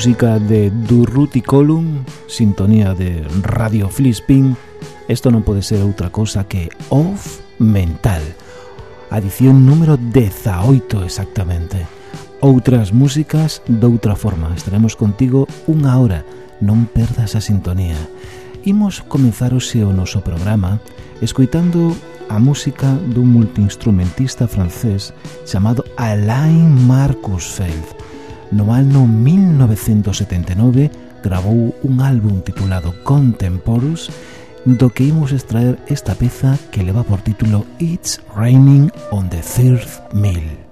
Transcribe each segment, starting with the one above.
música de Durruti Column, sintonía de Radio Flispin, isto non pode ser outra cosa que Off Mental, adición número 18 exactamente. Outras músicas doutra forma, estaremos contigo unha hora, non perdas a sintonía. Imos comenzar o o noso programa escoitando a música dun multiinstrumentista francés chamado Alain Marcus Feld, no ano 1979 grabou un álbum titulado Contemporus do que imos extraer esta peza que leva por título It's Raining on the Third Mill.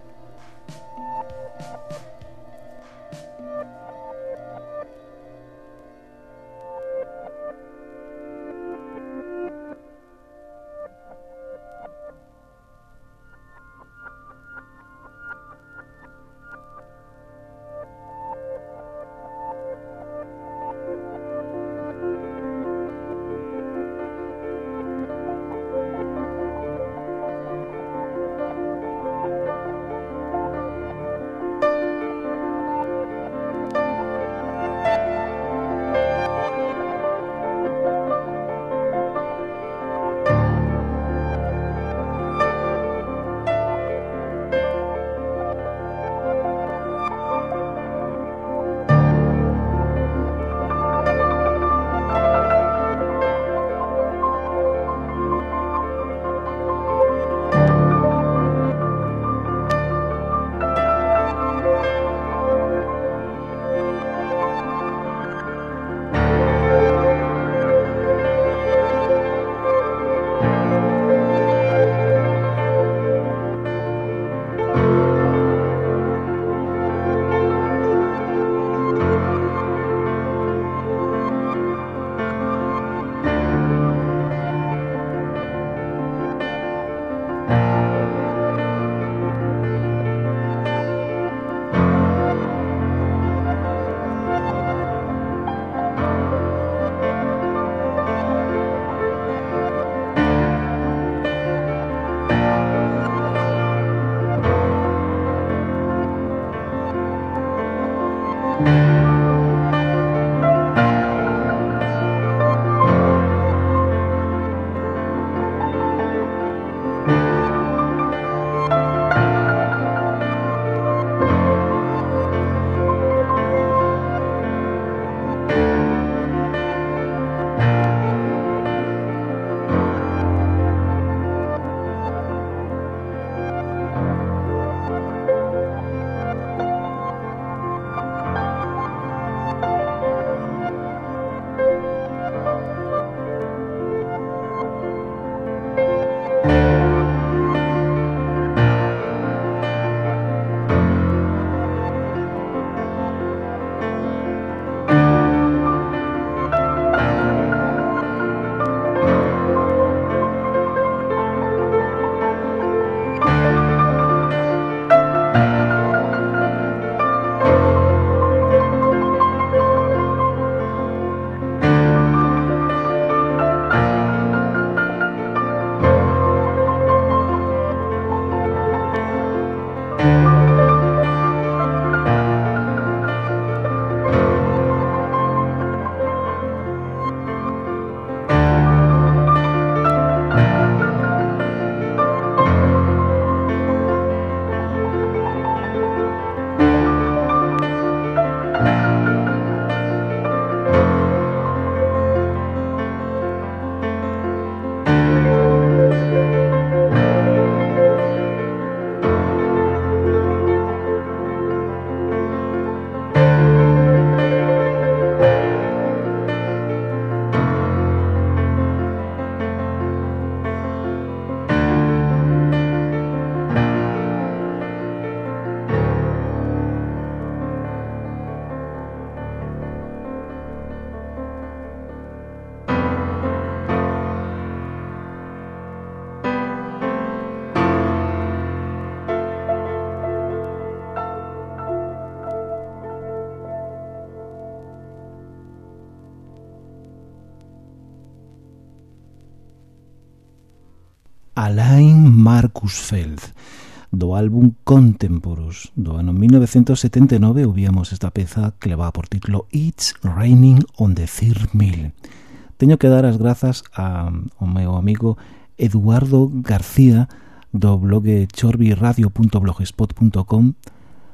Alain Marcus Feld do álbum Contemporos do ano 1979 ouvíamos esta peza que leva por título It's Raining on the Third Mill. Teño que dar as grazas a, ao meu amigo Eduardo García do blog chorbiradio.blogspot.com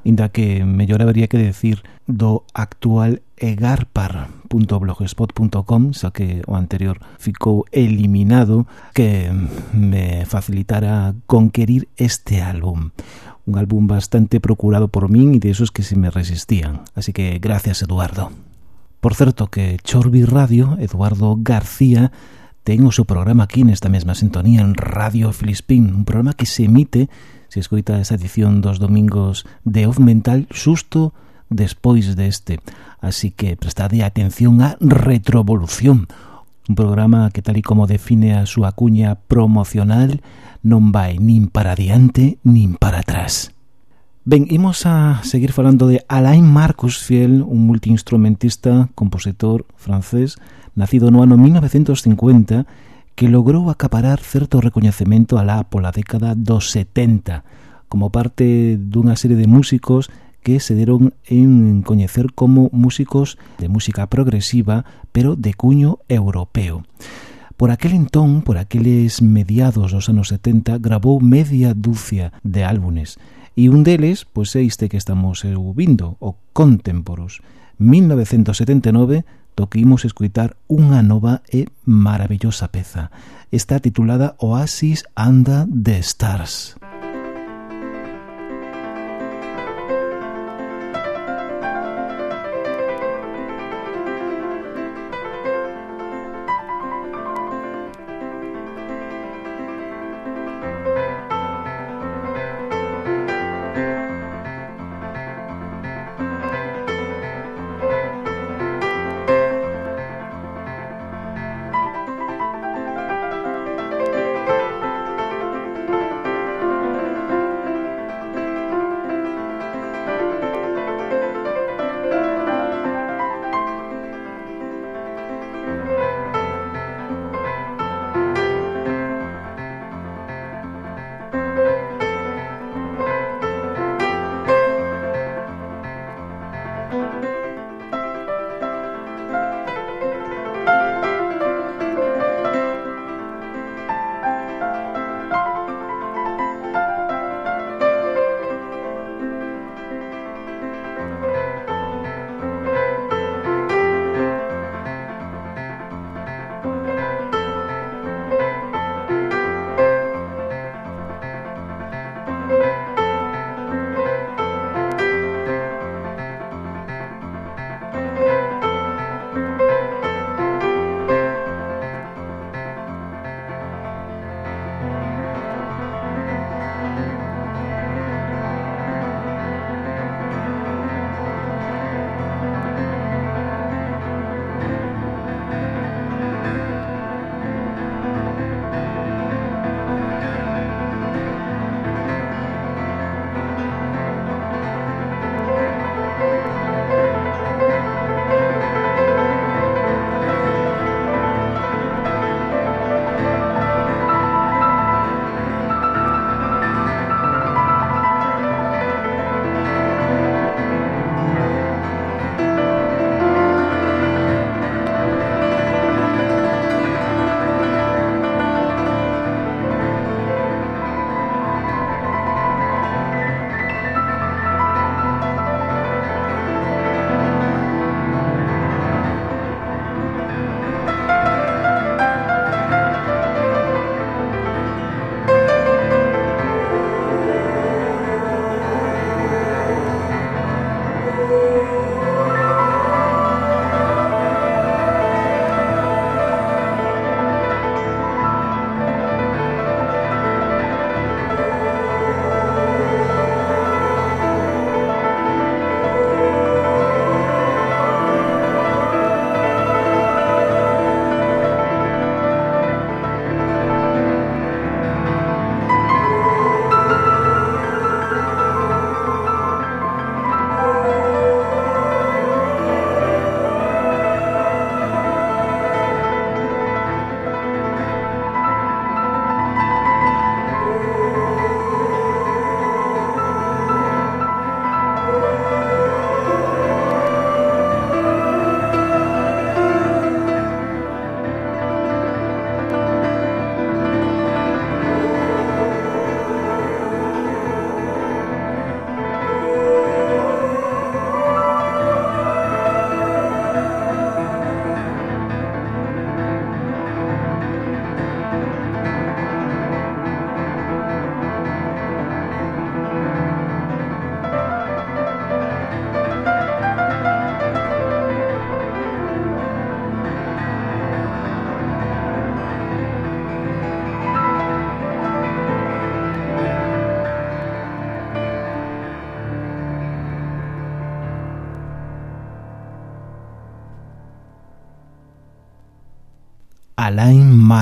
inda que mellor habería que decir do actual egarpar.blogspot.com xa que o anterior ficou eliminado que me facilitara conquerir este álbum. Un álbum bastante procurado por min e de esos que se me resistían. Así que gracias Eduardo. Por certo que Chorbi Radio, Eduardo García, ten o seu programa aquí nesta mesma sintonía en Radio Filispín, un programa que se emite se escoita esa edición dos domingos de Off Mental xusto despois deste. Así que prestade atención á Retrovolución, un programa que tal e como define a súa cuña promocional non vai nin para diante nin para atrás. Ben, imos a seguir falando de Alain Marcus Fiel, un multiinstrumentista, compositor francés, nacido no ano 1950 que logrou acaparar certo recoñecemento alá pola década dos 70 como parte dunha serie de músicos que se deron en coñecer como músicos de música progresiva, pero de cuño europeo. Por aquel entón, por aqueles mediados dos anos 70, grabou media dúcia de álbumes, e un deles, pois é este que estamos ouvindo, o Contemporos, 1979, do que imos escuitar unha nova e maravillosa peza. Está titulada Oasis Anda the Stars. Música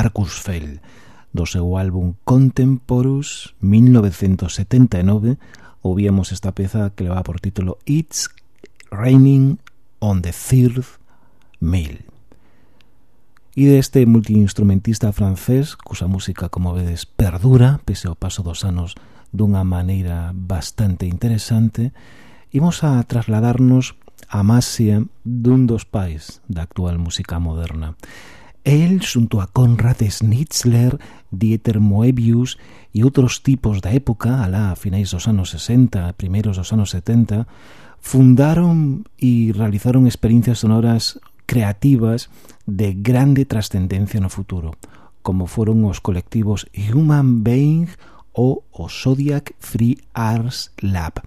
Marcus Fell do seu álbum Contemporus 1979 ouvíamos esta peza que leva por título It's Raining on the Third Mill e deste multiinstrumentista francés cusa música, como vedes, perdura pese ao paso dos anos dunha maneira bastante interesante imos a trasladarnos a Masia dun dos pais da actual música moderna él, xunto a Conrad Schnitzler, Dieter Moebius e outros tipos da época, alá a finais dos anos 60, primeiros dos anos 70, fundaron e realizaron experiencias sonoras creativas de grande trascendencia no futuro, como foron os colectivos Human Being ou o Zodiac Free Arts Lab.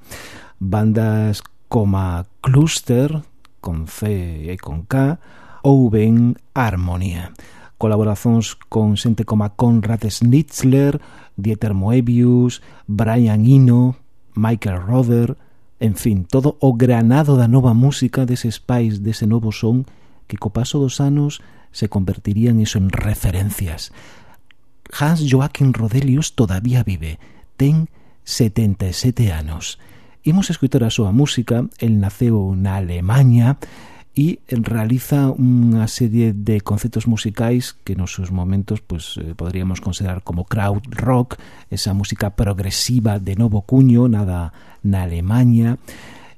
Bandas como Cluster, con C e con K, ou ben armonía. Colaboracións con xente como a Conrad Schnitzler, Dieter Moebius, Brian Eno, Michael Rother, en fin, todo o granado da nova música deses pais dese novo son que co paso dos anos se convertirían iso en referencias. Hans Joachim Rodelius todavía vive, ten 77 anos. Imos escutar a súa música, el naceu na Alemanha, e realiza unha serie de conceptos musicais que nos seus momentos pues, eh, poderíamos considerar como crowd rock, esa música progresiva de novo cuño, nada na Alemanha,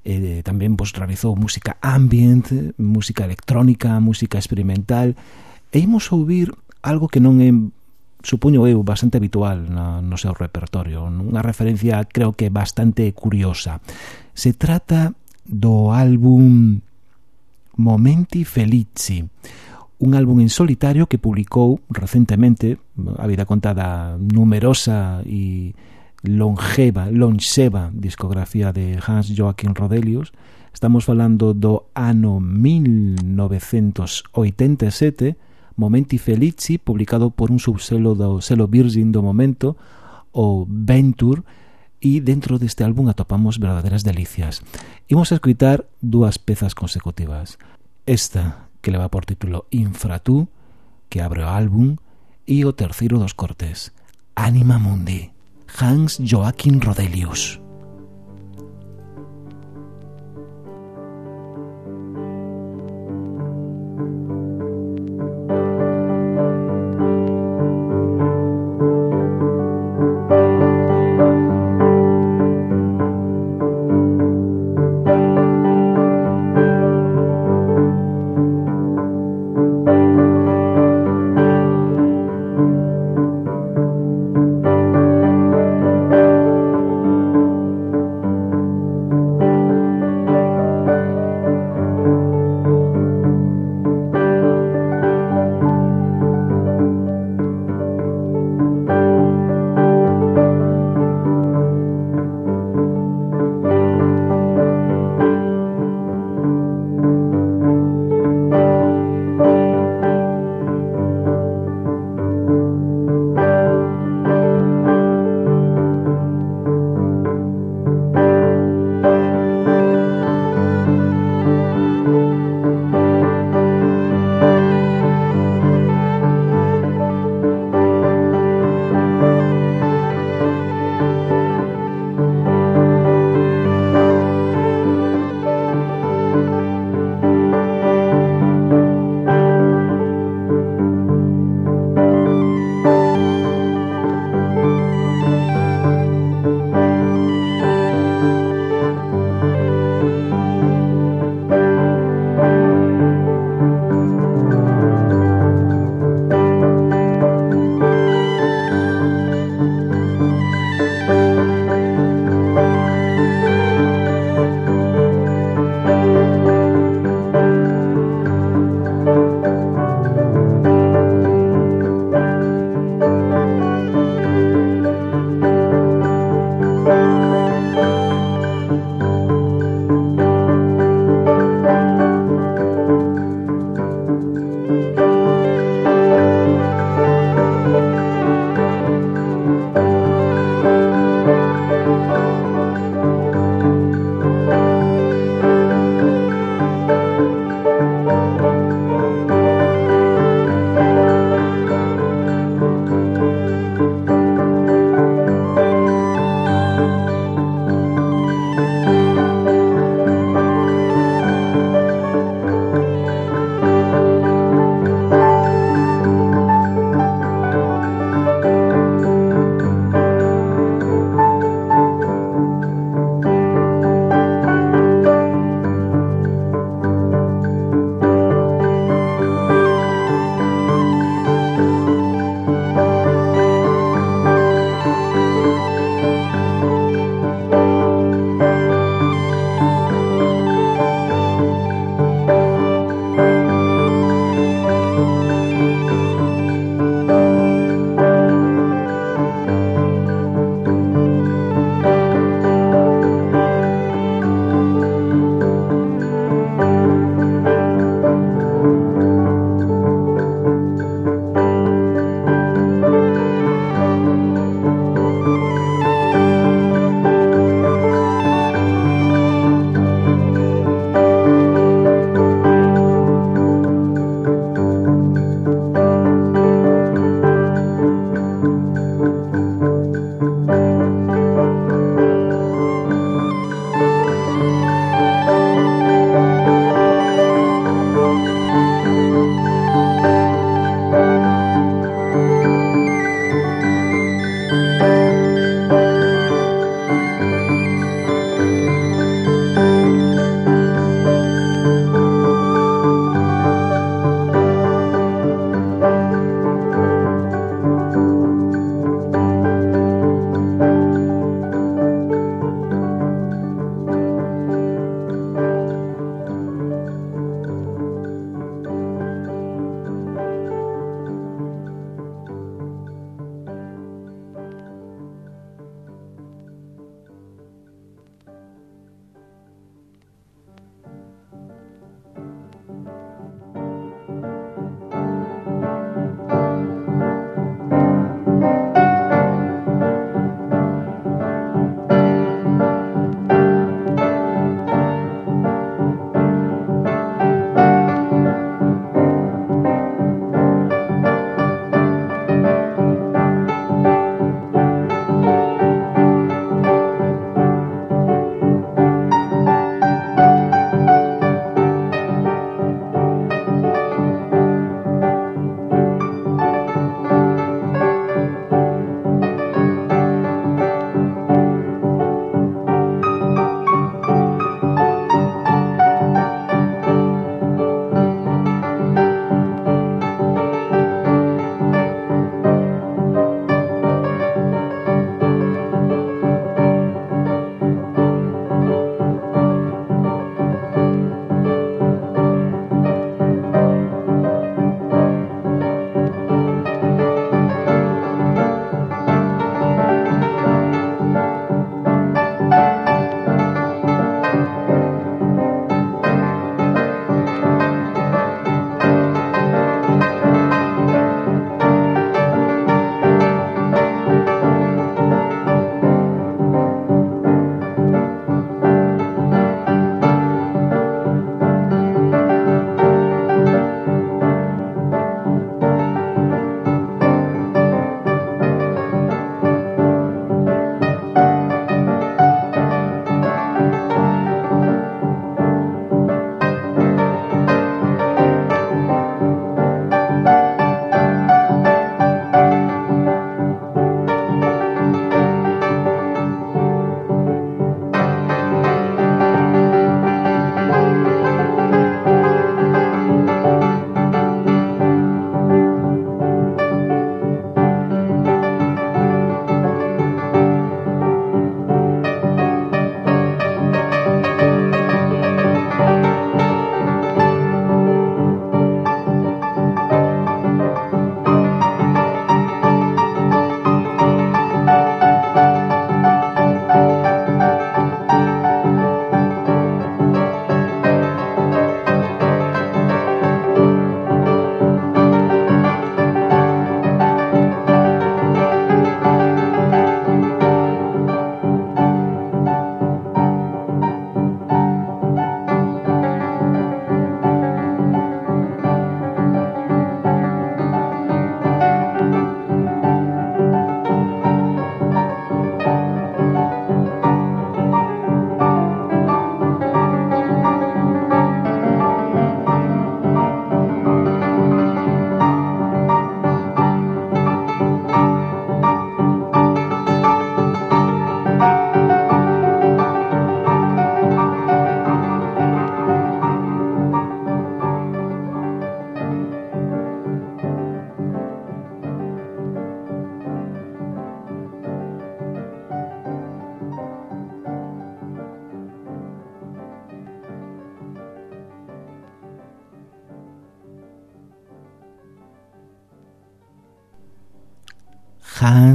eh, tamén pues, realizou música ambient, música electrónica, música experimental, e imos ouvir algo que non é supoño eu bastante habitual na, no seu repertorio, unha referencia creo que bastante curiosa. Se trata do álbum Momenti Felici, un álbum en solitario que publicou recentemente, a vida contada numerosa e longeva, longeva discografía de Hans Joachim Rodelius. Estamos falando do ano 1987, Momenti Felici, publicado por un subselo do selo Virgin do momento, o Venture, e dentro deste álbum atopamos verdadeiras delicias. Imos a escutar dúas pezas consecutivas. Esta que leva por título Infratú, que abre o álbum, e o terceiro dos cortes, Anima Mundi, Hans Joaquín Rodelius.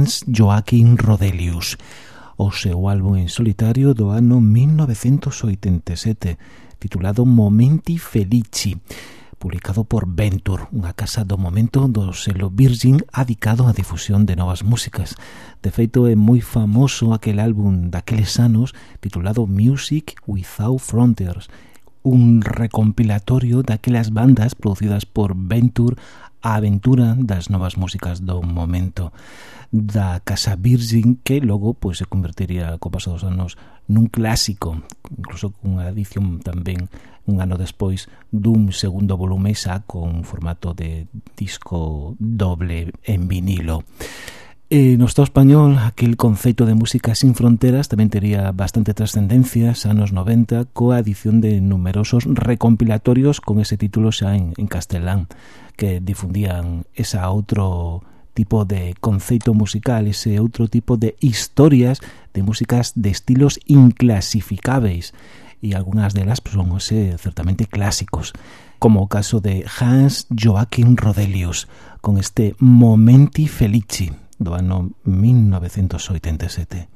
Hans Joaquín Rodelius o seu álbum en solitario do ano 1987 titulado Momenti Felici publicado por Venture, unha casa do momento do selo Virgin adicado á difusión de novas músicas. De feito, é moi famoso aquel álbum daqueles anos titulado Music Without Frontiers, un recompilatorio daquelas bandas producidas por Venture a aventura das novas músicas do momento da Casa Virgin que logo pois se convertiría co paso dos anos nun clásico, incluso cunha edición tamén un ano despois dun segundo volume xa con formato de disco doble en vinilo. E no Estado español aquel conceito de música sin fronteras tamén tería bastante trascendencia xa nos 90 coa adición de numerosos recompilatorios con ese título xa en, en castelán que difundían esa outro tipo de conceito musical, ese outro tipo de historias de músicas de estilos inclasificáveis e algunhas delas son ose, certamente clásicos, como o caso de Hans Joachim Rodelius con este Momenti Felici do ano 1987.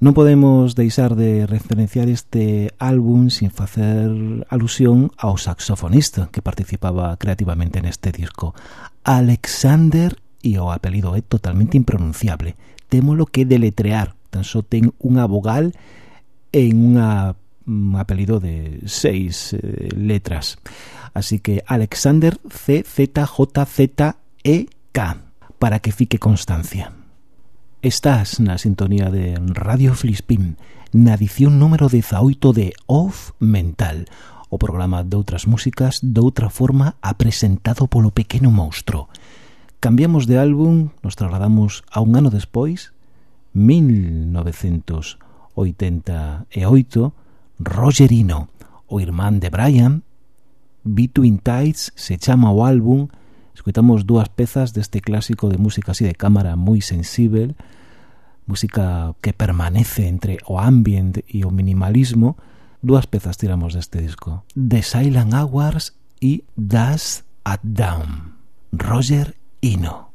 Non podemos deixar de referenciar este álbum sin facer alusión ao saxofonista que participaba creativamente neste disco, Alexander, e o apelido é totalmente impronunciable. Témolo que deletrear, tan só ten unha vogal en unha un apelido de seis eh, letras. Así que Alexander C Z J Z E K para que fique constancia. Estás na sintonía de Radio Flispín na edición número 18 de Off Mental, o programa de outras músicas de outra forma apresentado polo pequeno monstro. Cambiamos de álbum, nos trasladamos a un ano despois, 1988, Rogerino, o irmán de Brian, Between Tides se chama o álbum escutamos dúas pezas deste clásico de música así de cámara moi sensible, música que permanece entre o ambient e o minimalismo, dúas pezas tiramos deste disco, The Silent Hours e Das at Down. Roger Ino.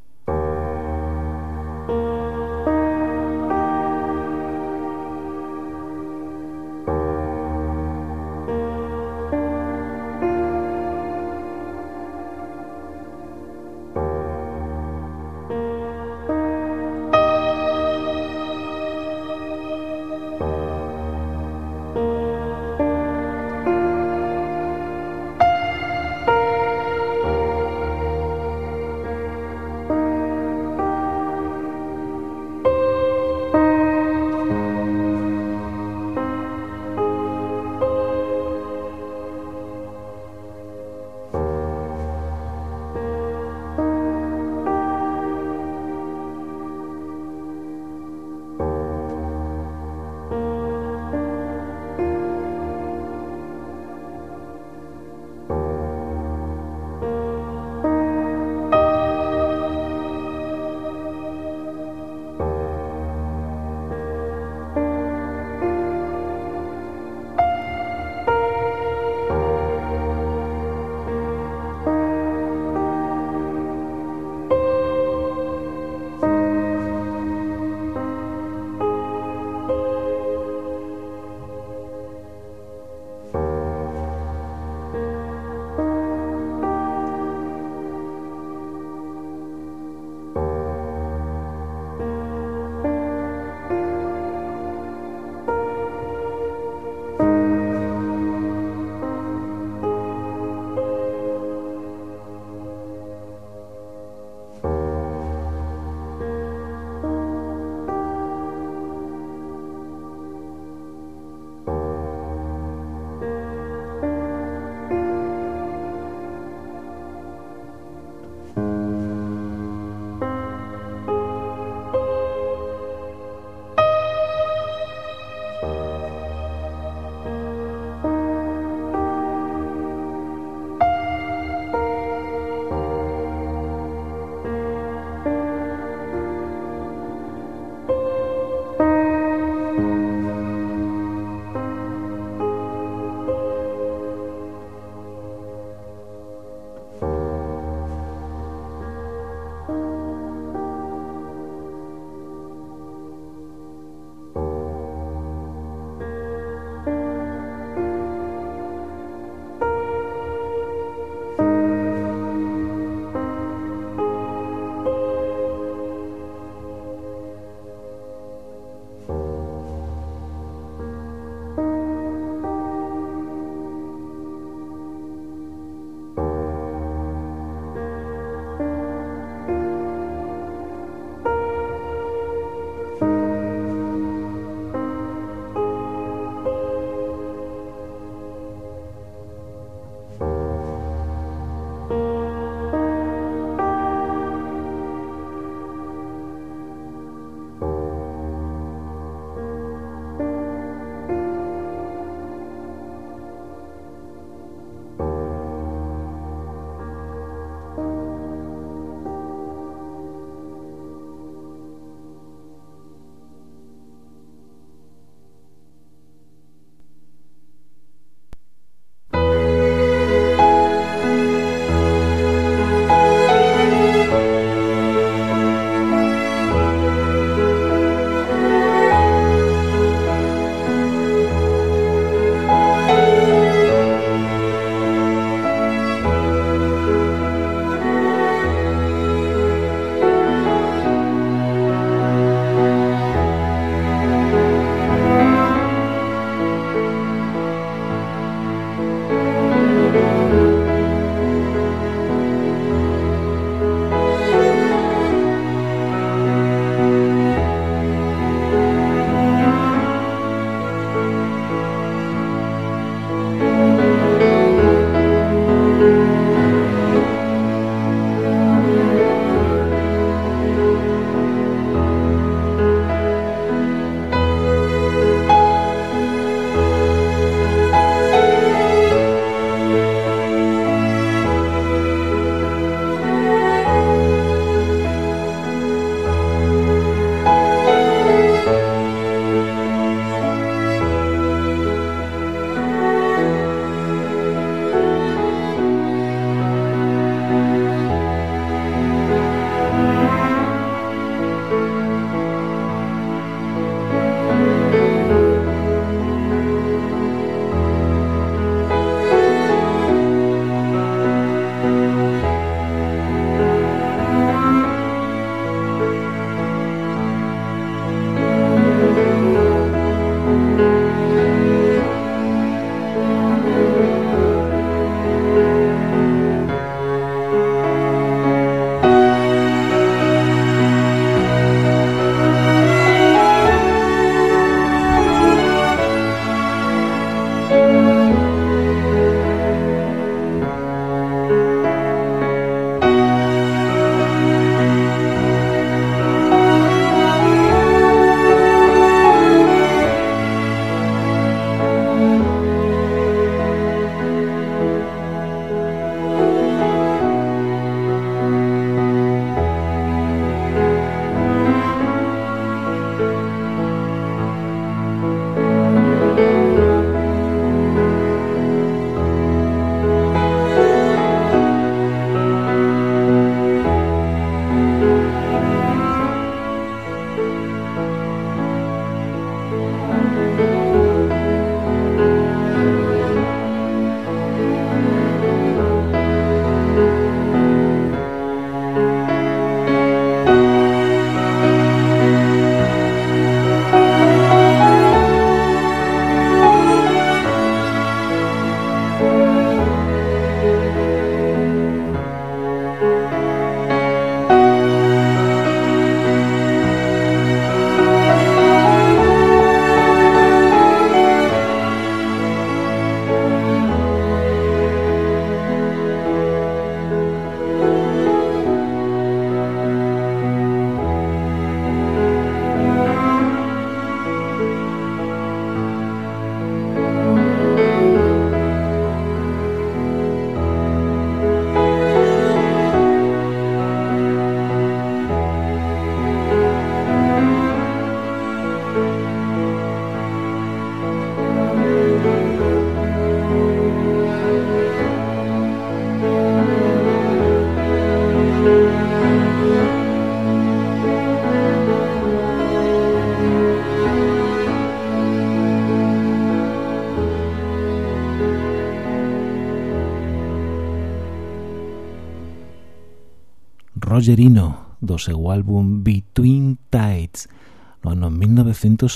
Rogerino do seu álbum Between Tides no ano 1988.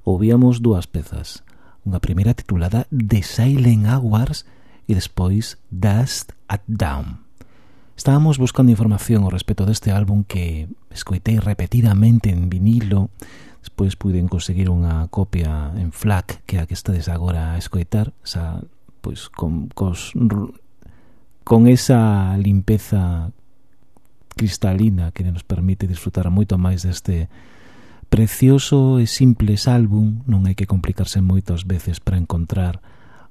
Ouvíamos dúas pezas, unha primeira titulada The Silent Hours e despois Dust at Dawn. Estábamos buscando información ao respecto deste álbum que escoitei repetidamente en vinilo, despois puiden conseguir unha copia en FLAC que é a que estades agora a escoitar, xa, pois con, cos con esa limpeza cristalina que nos permite disfrutar moito máis deste precioso e simples álbum, non hai que complicarse moitas veces para encontrar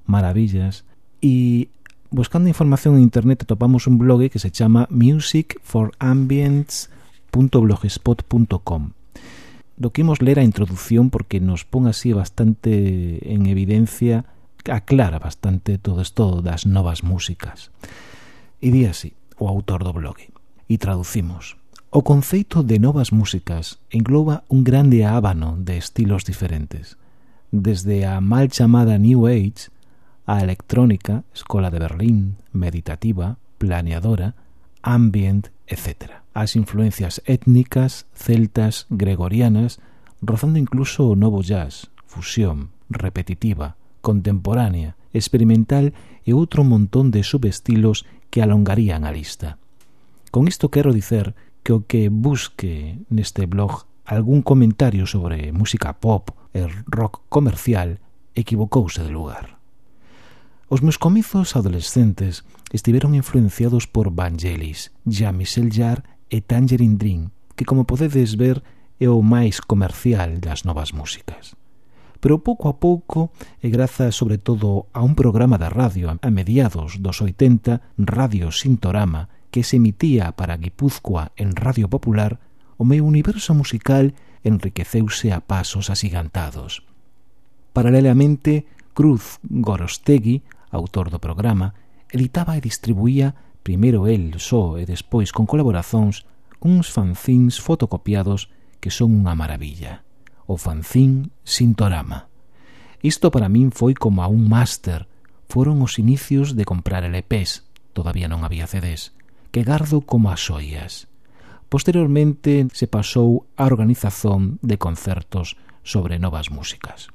maravillas, e buscando información en internet topamos un blog que se chama musicforambients.blogspot.com do que imos ler a introducción porque nos pon así bastante en evidencia, aclara bastante todo isto das novas músicas. E di así, o autor do blog e traducimos. O conceito de novas músicas engloba un grande ábano de estilos diferentes, desde a mal chamada New Age, a electrónica, escola de Berlín, meditativa, planeadora, ambient, etc. As influencias étnicas, celtas, gregorianas, rozando incluso o novo jazz, fusión, repetitiva, contemporánea, experimental e outro montón de subestilos que alongarían a lista. Con isto quero dicer que o que busque neste blog algún comentario sobre música pop e rock comercial equivocouse de lugar. Os meus comizos adolescentes estiveron influenciados por Vangelis, Jean-Michel Jarre e Tangerine Dream, que como podedes ver é o máis comercial das novas músicas. Pero pouco a pouco, e grazas sobre todo a un programa da radio a mediados dos 80, Radio Sintorama, que se emitía para Guipúzcoa en Radio Popular, o meu universo musical enriqueceuse a pasos asigantados. Paralelamente, Cruz Gorostegui, autor do programa, editaba e distribuía, primeiro el só e despois con colaborazóns, uns fanzins fotocopiados que son unha maravilla. O fanzín Sintorama. Isto para min foi como a un máster. Foron os inicios de comprar LPs. Todavía non había CDs que gardo como as xoias. Posteriormente se pasou a organización de concertos sobre novas músicas.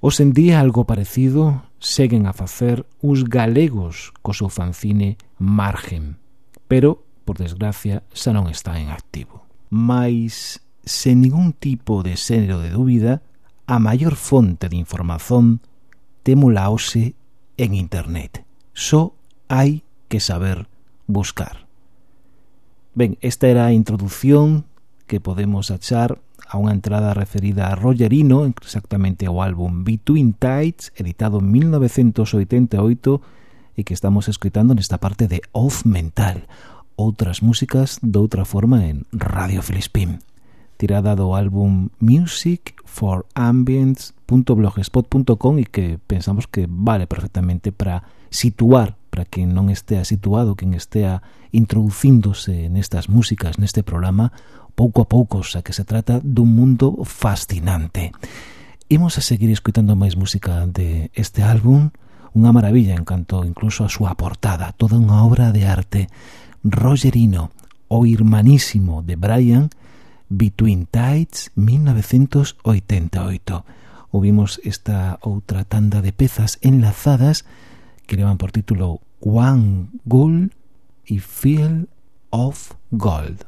Os en día algo parecido seguen a facer uns galegos co seu fanzine Margen, pero, por desgracia, xa non está en activo. Mais, sen ningún tipo de xénero de dúbida, a maior fonte de información témola hoxe en internet. Só hai que saber buscar. Ben, esta era a introdución que podemos achar a unha entrada referida a Rogerino, exactamente ao álbum Between Tides, editado en 1988, e que estamos escritando nesta parte de Off Mental, outras músicas doutra forma en Radio Filispín. Tirada do álbum Music for Ambience.blogspot.com e que pensamos que vale perfectamente para situar para que non estea situado, quen estea introducíndose nestas músicas, neste programa, pouco a pouco, xa que se trata dun mundo fascinante. Imos a seguir escutando máis música de este álbum, unha maravilla en canto incluso a súa portada, toda unha obra de arte. Rogerino, o irmanísimo de Brian, Between Tides, 1988. Ouvimos esta outra tanda de pezas enlazadas que levan por título one gold y field of gold.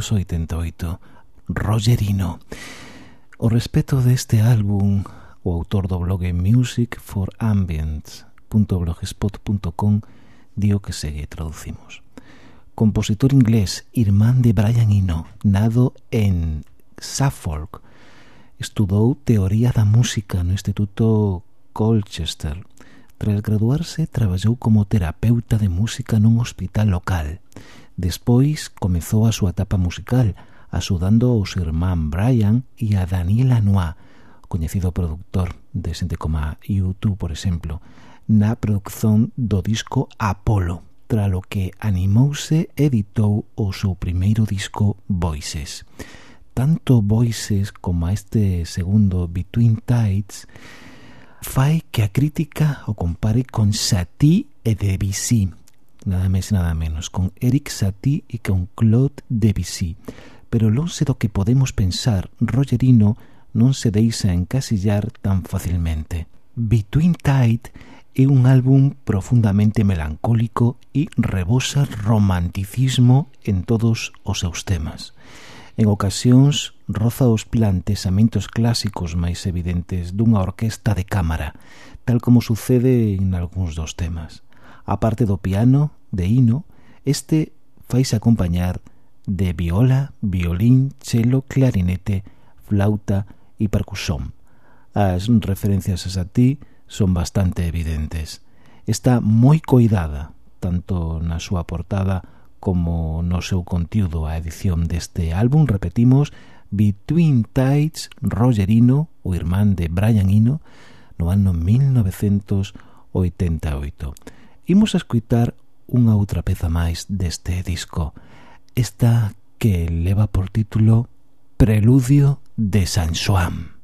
1988, Rogerino. O respeto deste álbum, o autor do blog Music for Ambient.blogspot.com dio que segue traducimos. Compositor inglés, irmán de Brian Eno, nado en Suffolk, estudou Teoría da Música no Instituto Colchester. Tras graduarse, traballou como terapeuta de música nun hospital local. Despois comezou a súa etapa musical, axudando aos irmán Brian e a Daniel Anois, coñecido produtor de xente como YouTube, por exemplo, na produción do disco Apolo, tra lo que animouse e editou o seu primeiro disco Voices. Tanto Voices como este segundo Between Tides fai que a crítica o compare con Satie e Debussy, nada máis e nada menos, con Eric Satie e con Claude Debussy. Pero lonxe do que podemos pensar, Rogerino non se deixa encasillar tan facilmente. Between Tide é un álbum profundamente melancólico e rebosa romanticismo en todos os seus temas. En ocasións roza os plantexamentos clásicos máis evidentes dunha orquesta de cámara, tal como sucede en algúns dos temas. A parte do piano, de hino, este faise acompañar de viola, violín, cello, clarinete, flauta e percusión. As referencias a ti son bastante evidentes. Está moi coidada, tanto na súa portada como no seu contido a edición deste álbum, repetimos, Between Tides, Rogerino, o irmán de Brian Hino, no ano 1988 imos a escuitar unha outra peza máis deste disco. Esta que leva por título Preludio de San Juan.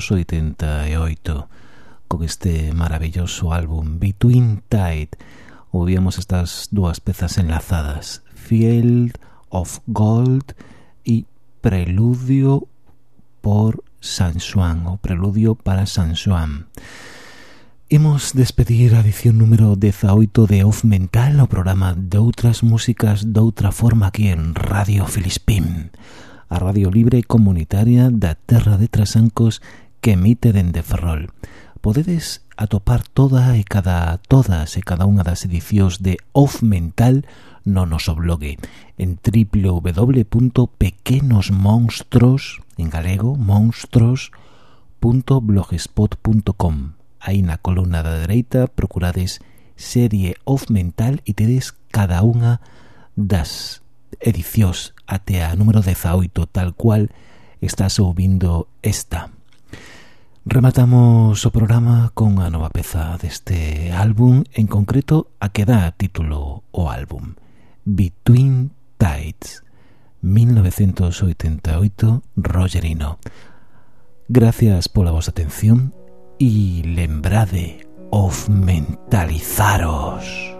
1988 con este maravilloso álbum Between Tide ouvíamos estas dúas pezas enlazadas Field of Gold e Preludio por San Juan o Preludio para San Juan. Imos despedir a edición número 18 de Off Mental, o programa de outras músicas de outra forma aquí en Radio Filispín, a radio libre e comunitaria da Terra de Trasancos que emite dende Ferrol. Podedes atopar toda e cada todas e cada unha das edicións de Off Mental no noso blog en www.pequenosmonstros en galego monstros.blogspot.com Aí na columna da dereita procurades serie Off Mental e tedes cada unha das edicións até a número 18 tal cual estás ouvindo esta. Rematamos o programa con a nova peza deste álbum, en concreto a que dá título o álbum, Between Tides, 1988, Rogerino. Gracias pola vosa atención y lembrade of mentalizaros.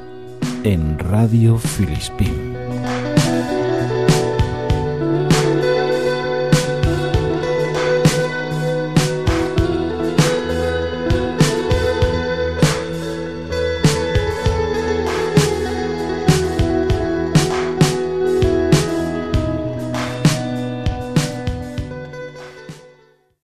En Radio Filispín.